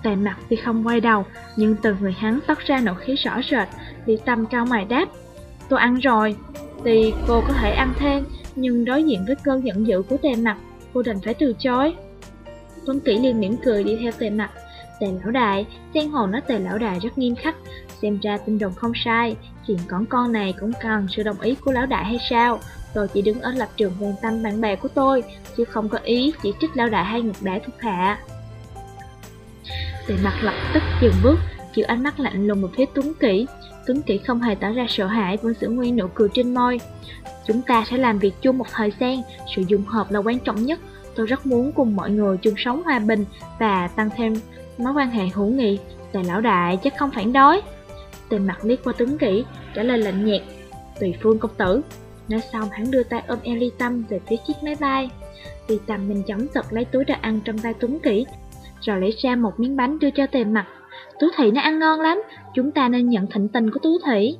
Tề mặt tuy không quay đầu Nhưng từ người hắn tóc ra nộ khí rõ rệt. Ly Tâm cao mày đáp Tôi ăn rồi. Thì cô có thể ăn thêm Nhưng đối diện với cơn giận dữ của tề mặt Cô đành phải từ chối. Tuấn Kỷ liền mỉm cười đi theo tề mặt. Tề lão đại, sen hồ nói tề lão đại rất nghiêm khắc Xem ra tin đồn không sai Chuyện con con này cũng cần sự đồng ý của lão đại hay sao? Tôi chỉ đứng ở lập trường quan tâm bạn bè của tôi, chứ không có ý chỉ trích lão đại hay ngược đãi thuộc hạ. Tề mặt lập tức dừng bước, chịu ánh mắt lạnh lùng một phía Tuấn Kỷ. Tuấn Kỷ không hề tỏ ra sợ hãi, vẫn giữ nguyên nụ cười trên môi. Chúng ta sẽ làm việc chung một thời gian, sự dung hợp là quan trọng nhất. Tôi rất muốn cùng mọi người chung sống hòa bình và tăng thêm mối quan hệ hữu nghị. Tề lão đại chắc không phản đối. Tề mặt liếc qua Tuấn Kỷ, trả lời lạnh nhạt. Tùy phương công tử, Nói xong hắn đưa tay ôm Ellie Tâm về phía chiếc máy bay. Ly Tâm nhanh chóng giật lấy túi đồ ăn trong tay Tuấn Kỷ, rồi lấy ra một miếng bánh đưa cho tề mặt. Tú Thủy nó ăn ngon lắm, chúng ta nên nhận thịnh tình của Tú Thủy.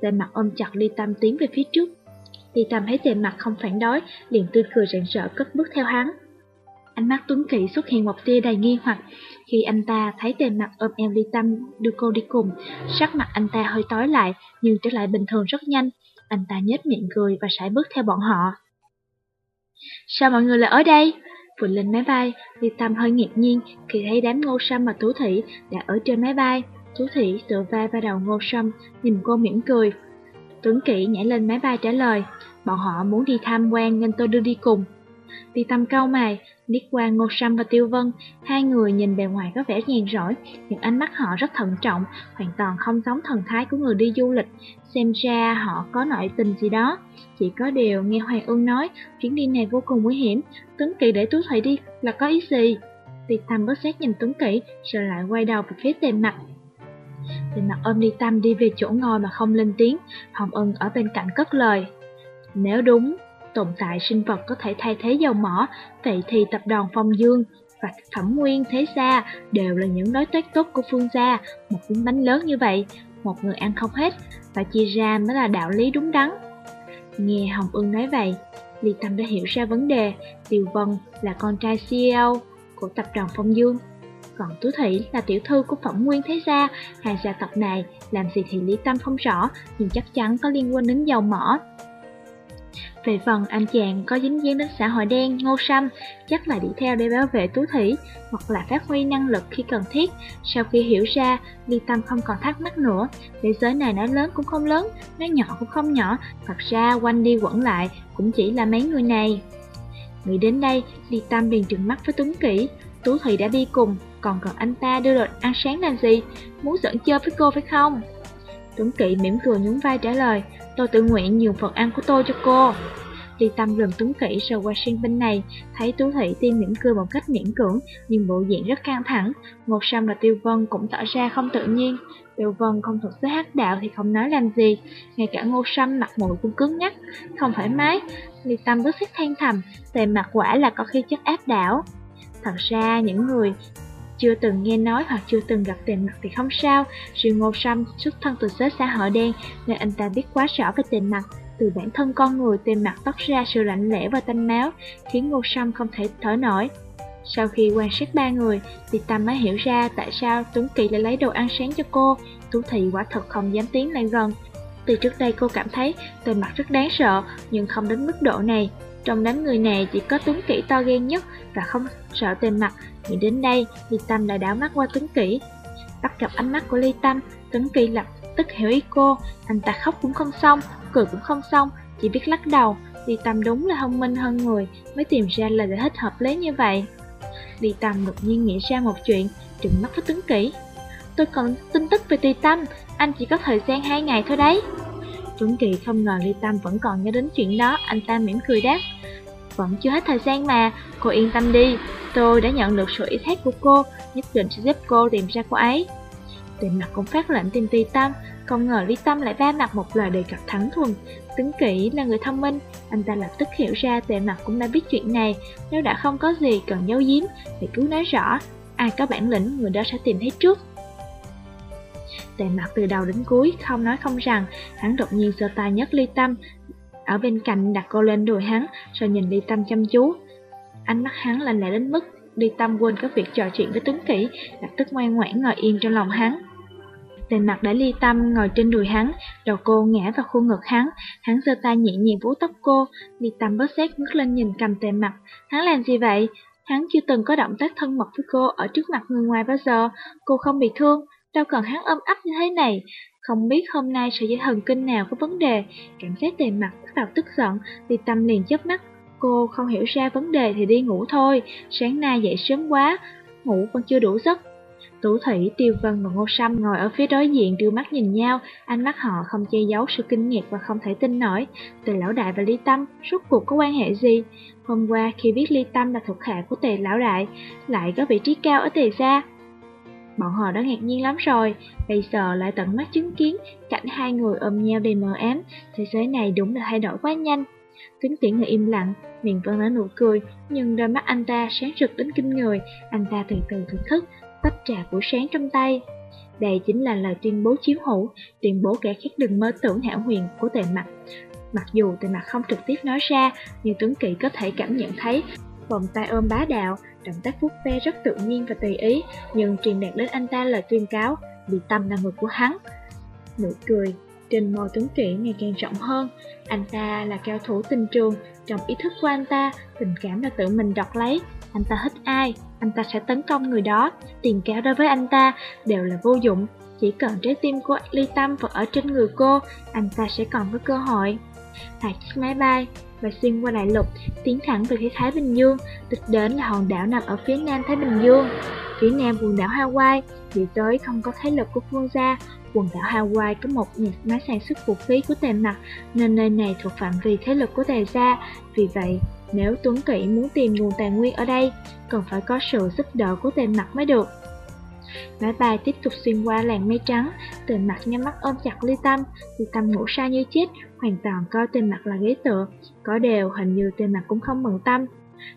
Tề mặt ôm chặt Ly Tâm tiến về phía trước. Ly Tâm thấy tề mặt không phản đối, liền tươi cười rạng rỡ cất bước theo hắn. Ánh mắt Tuấn Kỷ xuất hiện một tia đầy nghi hoặc khi anh ta thấy tề mặt ôm em Ly Tâm đưa cô đi cùng. Sắc mặt anh ta hơi tối lại nhưng trở lại bình thường rất nhanh. Anh ta nhếch miệng cười và sải bước theo bọn họ. Sao mọi người lại ở đây? Vừa lên máy bay, Ly Tâm hơi ngạc nhiên khi thấy đám ngô sâm và Tú Thị đã ở trên máy bay. Tú Thị tựa vai vào đầu ngô sâm, nhìn cô mỉm cười. Tuấn Kỵ nhảy lên máy bay trả lời, bọn họ muốn đi tham quan nên tôi đưa đi cùng. Ly Tâm cau mày, liếc qua Ngô Sâm và Tiêu Vân, hai người nhìn bề ngoài có vẻ nhàn rỗi, nhưng ánh mắt họ rất thận trọng, hoàn toàn không giống thần thái của người đi du lịch. Xem ra họ có nội tình gì đó. Chỉ có điều nghe Hoàng Ưng nói, chuyến đi này vô cùng nguy hiểm, Tuấn Kỳ để Tú Thủy đi là có ý gì? Ly Tâm bất xét nhìn Tuấn Kỳ, rồi lại quay đầu về phía tề mặt. Tề mặt ôm Ly Tâm đi về chỗ ngồi mà không lên tiếng, Hồng Ưng ở bên cạnh cất lời. Nếu đúng, tồn tại sinh vật có thể thay thế dầu mỏ, vậy thì tập đoàn Phong Dương và phẩm Nguyên Thế Gia đều là những đối tác tốt của Phương gia, một miếng bánh lớn như vậy, một người ăn không hết, và chia ra mới là đạo lý đúng đắn. Nghe Hồng Ưng nói vậy, Ly Tâm đã hiểu ra vấn đề, Tiêu Vân là con trai CEO của tập đoàn Phong Dương, còn Tú Thủy là tiểu thư của Phẩm Nguyên Thế Gia, hàng gia tộc này làm gì thì Lý Tâm không rõ, nhưng chắc chắn có liên quan đến dầu mỏ. Về phần anh chàng có dính dáng đến xã hội đen, ngô sâm, chắc là đi theo để bảo vệ tú thủy, hoặc là phát huy năng lực khi cần thiết. Sau khi hiểu ra, Ly Tâm không còn thắc mắc nữa, thế giới này nói lớn cũng không lớn, nói nhỏ cũng không nhỏ, thật ra quanh đi quẩn lại cũng chỉ là mấy người này. Nghĩ đến đây, Ly Tâm liền trừng mắt với Tuấn Kỷ, Tú Thủy đã đi cùng, còn cần anh ta đưa đồ ăn sáng làm gì, muốn dẫn chơi với cô phải không? Tuấn Kỵ mỉm cười nhún vai trả lời, tôi tự nguyện nhường phần ăn của tôi cho cô. Ly Tâm lần Tuấn Kỵ sờ qua sinh bên này, thấy Tú Thị Tiên mỉm cười một cách miễn cưỡng, nhưng bộ diện rất căng thẳng. Ngột Sâm và Tiêu Vân cũng tỏ ra không tự nhiên. Tiêu Vân không thuộc với hát đạo thì không nói làm gì, ngay cả Ngô Sâm mặt mũi cũng cứng nhắc, không thoải mái. Ly Tâm bức xích than thầm, về mặt quả là có khi chất áp đảo. Thật ra những người chưa từng nghe nói hoặc chưa từng gặp tiền mặt thì không sao. Riêng Ngô Sâm xuất thân từ xứ xã hội đen nên anh ta biết quá rõ về tiền mặt. Từ bản thân con người tiền mặt tóc ra sự lạnh lẽo và tanh máu, khiến Ngô Sâm không thể thở nổi. Sau khi quan sát ba người, thì Tâm mới hiểu ra tại sao Tuấn Kỳ lại lấy đồ ăn sáng cho cô. Tú Thị quả thật không dám tiến lại gần. Từ trước đây cô cảm thấy tên mặt rất đáng sợ, nhưng không đến mức độ này. Trong đám người này chỉ có Tuấn Kỷ to ghen nhất và không sợ tên mặt. Nghĩ đến đây, Ly Tâm lại đảo mắt qua Tuấn Kỷ. Bắt gặp ánh mắt của Ly Tâm, Tuấn Kỷ lập tức hiểu ý cô. Anh ta khóc cũng không xong, cười cũng không xong, chỉ biết lắc đầu. Ly Tâm đúng là thông minh hơn người, mới tìm ra lời giải thích hợp lý như vậy. Ly Tâm đột nhiên nghĩ ra một chuyện, trừng mắt với Tuấn Kỷ. Tôi còn tin tức về Tùy Tâm, anh chỉ có thời gian hai ngày thôi đấy. Tuấn Kỳ không ngờ Ly Tâm vẫn còn nhớ đến chuyện đó, anh ta mỉm cười đáp. Vẫn chưa hết thời gian mà, cô yên tâm đi, tôi đã nhận được sự ý thác của cô, nhất định sẽ giúp cô tìm ra cô ấy. Tìm mặt cũng phát lệnh tìm Tùy Tâm, không ngờ Ly Tâm lại va mặt một lời đề cập thẳng thuần. tính kỹ là người thông minh, anh ta lập tức hiểu ra tề mặt cũng đã biết chuyện này, nếu đã không có gì cần giấu giếm thì cứ nói rõ, ai có bản lĩnh người đó sẽ tìm thấy trước. Tề mặt từ đầu đến cuối, không nói không rằng, hắn đột nhiên giơ tay nhất ly tâm, ở bên cạnh đặt cô lên đùi hắn, rồi nhìn ly tâm chăm chú. Ánh mắt hắn lạnh lẽ đến mức ly tâm quên các việc trò chuyện với Tuấn Kỷ, lập tức ngoan ngoãn ngồi yên trong lòng hắn. Tề mặt đã ly tâm ngồi trên đùi hắn, đầu cô ngã vào khuôn ngực hắn, hắn giơ tay nhẹ nhàng vuốt tóc cô, ly tâm bớt xét ngước lên nhìn cầm tề mặt. Hắn làm gì vậy? Hắn chưa từng có động tác thân mật với cô ở trước mặt người ngoài bao giờ, cô không bị thương, đâu cần hắn ôm ấp như thế này. Không biết hôm nay sợi dây thần kinh nào có vấn đề, cảm giác tề mặt bắt đầu tức giận, thì tâm liền chớp mắt. Cô không hiểu ra vấn đề thì đi ngủ thôi, sáng nay dậy sớm quá, ngủ còn chưa đủ giấc. Tủ Thủy, Tiêu Vân và Ngô Sâm ngồi ở phía đối diện đưa mắt nhìn nhau, ánh mắt họ không che giấu sự kinh ngạc và không thể tin nổi. Tề Lão Đại và Ly Tâm, suốt cuộc có quan hệ gì? Hôm qua khi biết Ly Tâm là thuộc hạ của Tề Lão Đại, lại có vị trí cao ở Tề Gia. Bọn họ đã ngạc nhiên lắm rồi, bây giờ lại tận mắt chứng kiến cảnh hai người ôm nhau đầy mờ ám, thế giới này đúng là thay đổi quá nhanh. Tuấn tiễn người im lặng, miệng vẫn nở nụ cười, nhưng đôi mắt anh ta sáng rực đến kinh người, anh ta từ từ thưởng thức, tách trà buổi sáng trong tay. Đây chính là lời tuyên bố chiếu hữu, tuyên bố kẻ khác đừng mơ tưởng hảo huyền của tề mặt. Mặc dù tề mặt không trực tiếp nói ra, nhưng Tuấn Kỵ có thể cảm nhận thấy vòng tay ôm bá đạo, động tác vuốt ve rất tự nhiên và tùy ý, nhưng truyền đạt đến anh ta lời tuyên cáo, bị tâm là người của hắn. Nụ cười trên môi Tuấn Kỳ ngày càng rộng hơn, anh ta là cao thủ tình trường, trong ý thức của anh ta, tình cảm là tự mình đọc lấy, anh ta thích ai, anh ta sẽ tấn công người đó. Tiền cáo đối với anh ta đều là vô dụng. Chỉ cần trái tim của ly tâm vẫn ở trên người cô, anh ta sẽ còn có cơ hội. Tại chiếc máy bay và xuyên qua đại lục, tiến thẳng về phía Thái Bình Dương, đích đến là hòn đảo nằm ở phía nam Thái Bình Dương. Phía nam quần đảo Hawaii, địa giới không có thế lực của phương gia, quần đảo Hawaii có một nhà máy sản xuất vũ khí của tề mặt, nên nơi này thuộc phạm vi thế lực của tề gia. Vì vậy, nếu Tuấn Kỵ muốn tìm nguồn tài nguyên ở đây, cần phải có sự giúp đỡ của tề mặt mới được. Máy bay tiếp tục xuyên qua làng mây trắng, tề mặt nhắm mắt ôm chặt ly tâm, ly tâm ngủ say như chết, hoàn toàn coi tề mặt là ghế tựa, có đều hình như tề mặt cũng không mừng tâm.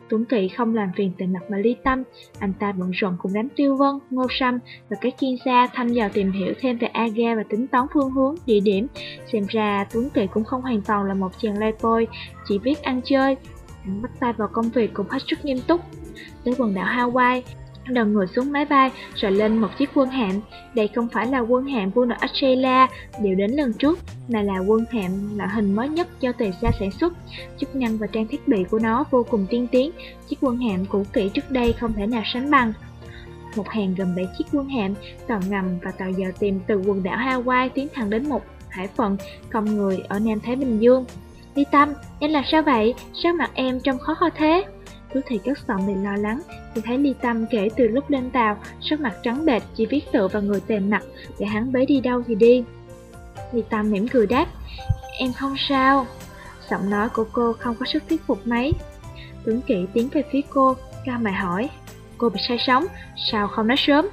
Tuấn Kỵ không làm phiền tề mặt mà ly tâm, anh ta bận rộn cùng đám tiêu vân, ngô sâm và các chuyên gia thăm dò tìm hiểu thêm về Aga và tính toán phương hướng, địa điểm. Xem ra Tuấn Kỵ cũng không hoàn toàn là một chàng lai bôi, chỉ biết ăn chơi, Hắn bắt tay vào công việc cũng hết sức nghiêm túc. Tới quần đảo Hawaii, đầu ngồi xuống máy bay rồi lên một chiếc quân hạm. Đây không phải là quân hạm quân đội Australia đều đến lần trước, mà là quân hạm loại hình mới nhất do tề xa sản xuất. Chức năng và trang thiết bị của nó vô cùng tiên tiến, chiếc quân hạm cũ kỹ trước đây không thể nào sánh bằng. Một hàng gồm 7 chiếc quân hạm, tàu ngầm và tàu dò tìm từ quần đảo Hawaii tiến thẳng đến một hải phận không người ở Nam Thái Bình Dương. Ly Tâm, em làm sao vậy? Sao mặt em trông khó coi thế? Tú Thị cất giọng đầy lo lắng, thì thấy Ly Tâm kể từ lúc lên tàu, sắc mặt trắng bệch chỉ viết tự vào người tề mặt, để hắn bế đi đâu thì đi. Ly Tâm mỉm cười đáp, em không sao. Giọng nói của cô không có sức thuyết phục mấy. Tuấn Kỵ tiến về phía cô, cao mày hỏi, cô bị say sóng, sao không nói sớm?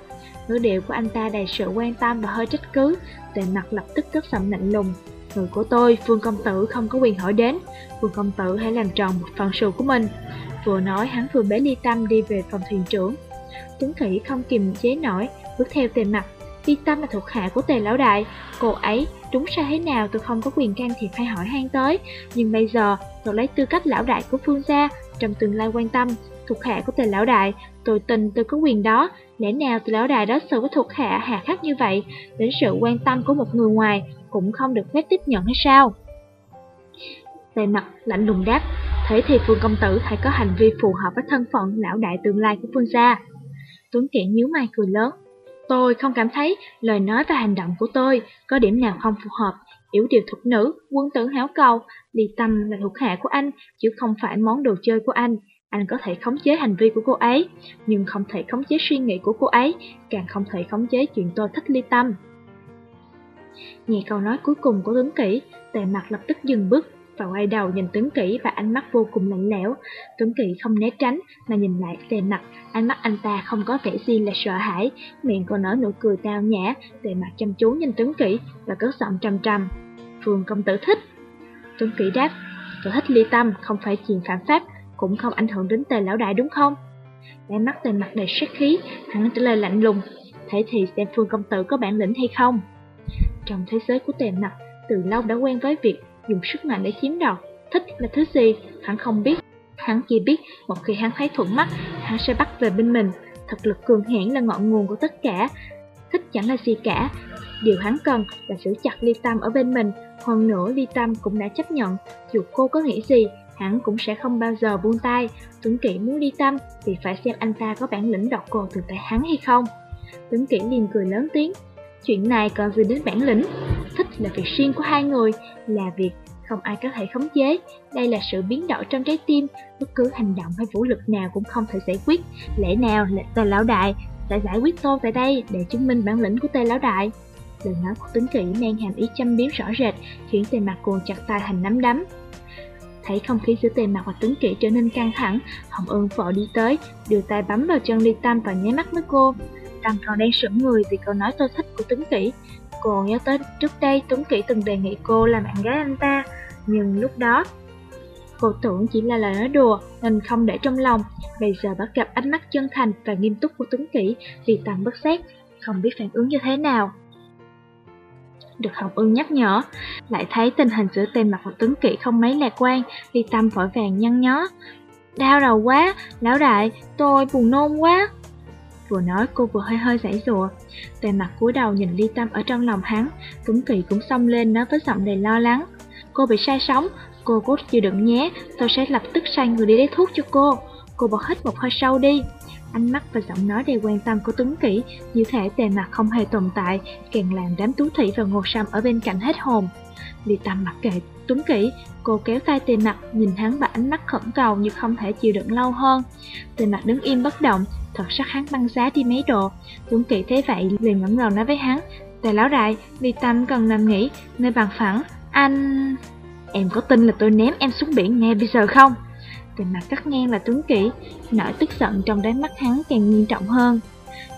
Ngữ điệu của anh ta đầy sự quan tâm và hơi trách cứ, tề mặt lập tức cất giọng lạnh lùng, Người của tôi, Phương Công Tử không có quyền hỏi đến. Phương Công Tử hãy làm tròn một phần sự của mình. Vừa nói hắn vừa bế ly tâm đi về phòng thuyền trưởng. Tuấn khỉ không kìm chế nổi, bước theo tề mặt. Ly Tâm là thuộc hạ của tề lão đại, cô ấy đúng sai thế nào tôi không có quyền can thiệp hay hỏi han tới. Nhưng bây giờ, tôi lấy tư cách lão đại của phương gia, trong tương lai quan tâm, thuộc hạ của tề lão đại, tôi tin tôi có quyền đó. Lẽ nào từ lão đại đó xử với thuộc hạ hà khắc như vậy, đến sự quan tâm của một người ngoài cũng không được phép tiếp nhận hay sao? Tề mặt lạnh lùng đáp, thế thì Phương Công Tử hãy có hành vi phù hợp với thân phận lão đại tương lai của Phương gia. Tuấn Kiện nhíu mày cười lớn, tôi không cảm thấy lời nói và hành động của tôi có điểm nào không phù hợp. Yếu điều thuộc nữ, quân tử háo cầu, Ly Tâm là thuộc hạ của anh, chứ không phải món đồ chơi của anh. Anh có thể khống chế hành vi của cô ấy, nhưng không thể khống chế suy nghĩ của cô ấy, càng không thể khống chế chuyện tôi thích Ly Tâm. Nghe câu nói cuối cùng của Tuấn Kỷ, tề mặt lập tức dừng bước, và quay đầu nhìn Tuấn Kỷ và ánh mắt vô cùng lạnh lẽo. Tuấn Kỷ không né tránh mà nhìn lại tề mặt, ánh mắt anh ta không có vẻ gì là sợ hãi, miệng còn nở nụ cười tao nhã, tề mặt chăm chú nhìn Tuấn Kỷ và cất giọng trầm trầm. Phương công tử thích. Tuấn Kỷ đáp, tôi thích ly tâm, không phải chuyện phạm pháp, cũng không ảnh hưởng đến tề lão đại đúng không? Đáy mắt tề mặt đầy sát khí, hắn trả lời lạnh lùng, thế thì xem Phương công tử có bản lĩnh hay không? Trong thế giới của tề mặt, từ lâu đã quen với việc dùng sức mạnh để chiếm đoạt. Thích là thứ gì, hắn không biết. Hắn chỉ biết một khi hắn thấy thuận mắt, hắn sẽ bắt về bên mình. Thực lực cường hãn là ngọn nguồn của tất cả. Thích chẳng là gì cả. Điều hắn cần là giữ chặt Ly Tâm ở bên mình. Hơn nữa Ly Tâm cũng đã chấp nhận, dù cô có nghĩ gì, hắn cũng sẽ không bao giờ buông tay. Tuấn Kỷ muốn đi Tâm thì phải xem anh ta có bản lĩnh đọc cô từ tay hắn hay không. Tuấn Kỷ liền cười lớn tiếng. Chuyện này còn gì đến bản lĩnh Thích là việc riêng của hai người, Là việc không ai có thể khống chế Đây là sự biến đổi trong trái tim, Bất cứ hành động hay vũ lực nào cũng không thể giải quyết Lẽ nào là tề lão đại Sẽ giải quyết tôi tại đây Để chứng minh bản lĩnh của tề lão đại Lời nói của Tuấn kỹ mang hàm ý châm biếm rõ rệt, Khiến tề mặt cuồng chặt tay thành nắm đấm Thấy không khí giữa tề mặt và Tuấn kỹ trở nên căng thẳng Hồng Ưng vội đi tới Đưa tay bấm vào chân ly tâm và nháy mắt với cô Tâm còn đang sững người vì câu nói tôi thích của Tuấn Kỷ. Cô nhớ tới trước đây Tuấn Kỷ từng đề nghị cô làm bạn gái anh ta, nhưng lúc đó cô tưởng chỉ là lời nói đùa nên không để trong lòng. Bây giờ bắt gặp ánh mắt chân thành và nghiêm túc của Tuấn Kỷ Ly Tâm bất xét, không biết phản ứng như thế nào. Được Hồng Ưng nhắc nhở, lại thấy tình hình giữa tên mặt của Tuấn Kỵ không mấy lạc quan, ly tâm vội vàng nhăn nhó. Đau đầu quá, lão đại, tôi buồn nôn quá. Vừa nói cô vừa hơi hơi giãy rùa. Tề mặt cúi đầu nhìn ly tâm ở trong lòng hắn Tuấn Kỳ cũng xông lên nói với giọng đầy lo lắng Cô bị sai sóng Cô cố chịu đựng nhé Tôi sẽ lập tức sai người đi lấy thuốc cho cô Cô bật hít một hơi sâu đi Ánh mắt và giọng nói đầy quan tâm của Tuấn Kỷ Như thể tề mặt không hề tồn tại Càng làm đám tú thị và ngô sâm ở bên cạnh hết hồn Ly tâm mặc kệ Tuấn Kỷ Cô kéo tay tề mặt Nhìn hắn bằng ánh mắt khẩn cầu như không thể chịu đựng lâu hơn Tề mặt đứng im bất động thật sắc hắn băng giá đi mấy độ. Tuấn Kỷ thấy vậy liền ngẩng đầu nói với hắn, Tề lão đại, Ly Tâm cần nằm nghỉ, nơi bằng phẳng, anh... Em có tin là tôi ném em xuống biển ngay bây giờ không? Tề mặt cắt ngang là Tuấn Kỷ, nỗi tức giận trong đáy mắt hắn càng nghiêm trọng hơn.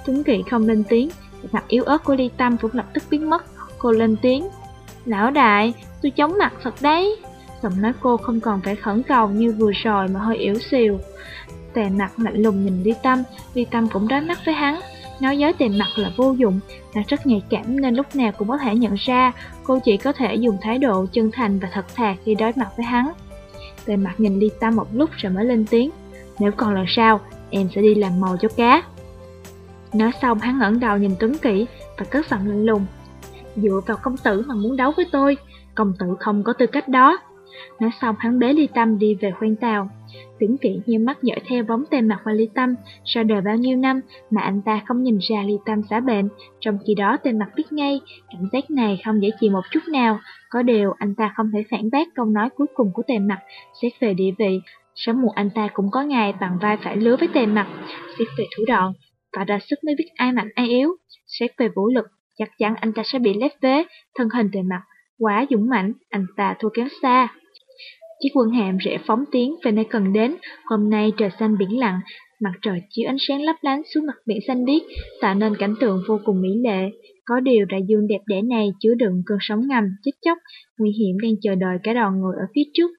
Tuấn Kỷ không lên tiếng, mặt yếu ớt của Ly Tâm cũng lập tức biến mất, cô lên tiếng. Lão đại, tôi chống mặt thật đấy. Giọng nói cô không còn phải khẩn cầu như vừa rồi mà hơi yếu xìu. Tề mặt lạnh lùng nhìn Ly Tâm, Ly Tâm cũng đối mắt với hắn. Nói giới tề mặt là vô dụng, nàng rất nhạy cảm nên lúc nào cũng có thể nhận ra cô chỉ có thể dùng thái độ chân thành và thật thà khi đối mặt với hắn. Tề mặt nhìn Ly Tâm một lúc rồi mới lên tiếng, nếu còn lần sau, em sẽ đi làm mồi cho cá. Nói xong hắn ngẩng đầu nhìn Tuấn Kỹ và cất giọng lạnh lùng. Dựa vào công tử mà muốn đấu với tôi, công tử không có tư cách đó. Nói xong hắn bế Ly Tâm đi về khoanh tàu. Tưởng kỹ như mắt dõi theo bóng tên mặt và ly tâm, sau đời bao nhiêu năm mà anh ta không nhìn ra ly tâm xả bệnh, trong khi đó tên mặt biết ngay, cảm giác này không dễ chịu một chút nào, có điều anh ta không thể phản bác câu nói cuối cùng của tên mặt, xét về địa vị, sớm muộn anh ta cũng có ngày bằng vai phải lứa với tên mặt, xét về thủ đoạn, và ra sức mới biết ai mạnh ai yếu, xét về vũ lực, chắc chắn anh ta sẽ bị lép vế, thân hình tên mặt, quá dũng mãnh, anh ta thua kém xa. Chiếc quân hạm rẽ phóng tiến về nơi cần đến, hôm nay trời xanh biển lặng, mặt trời chiếu ánh sáng lấp lánh xuống mặt biển xanh biếc, tạo nên cảnh tượng vô cùng mỹ lệ. Có điều đại dương đẹp đẽ này chứa đựng cơn sóng ngầm, chết chóc, nguy hiểm đang chờ đợi cả đoàn người ở phía trước.